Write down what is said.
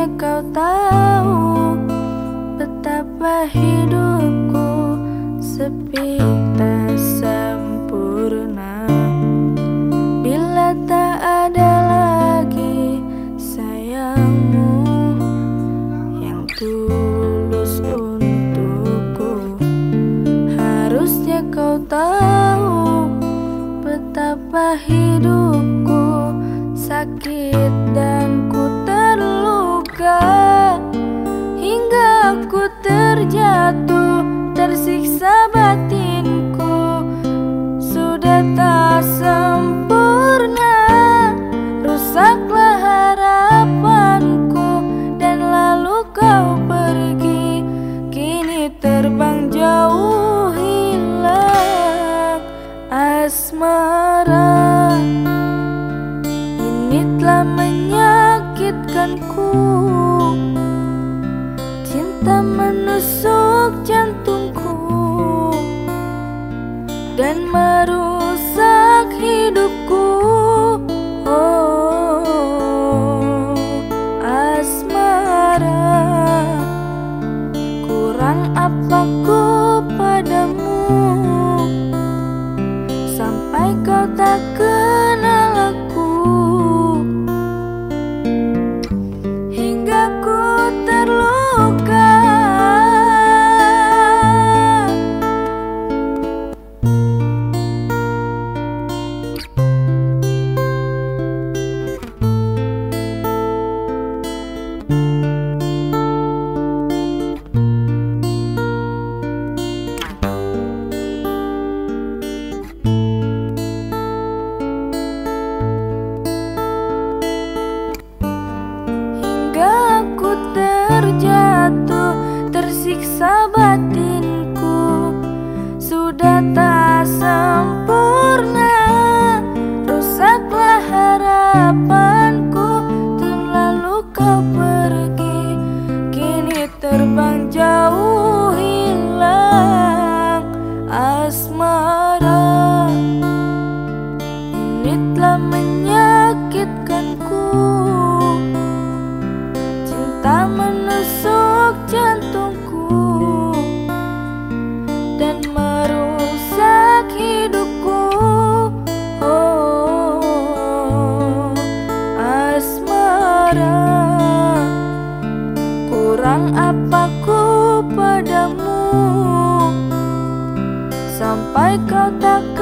Seharusnya kau tahu Betapa hidupku Sepi tak sempurna. Bila tak ada lagi Sayangmu Yang tulus untukku Harusnya kau tahu Betapa hidupku Sakit dan terjatuh tersiksa batinku. Sudah tak sempurna Rusaklah harapanku. Dan lalu kau pergi Kini terbang jauh hilang Asmara. Telah menyakitkanku. Cinta menusuk jantungku Dan merusak hidupku. Oh asmara Kurang apaku padamu Sampai kau tak terjatuh tersiksa batinku. Sudah tak Sampai kau tak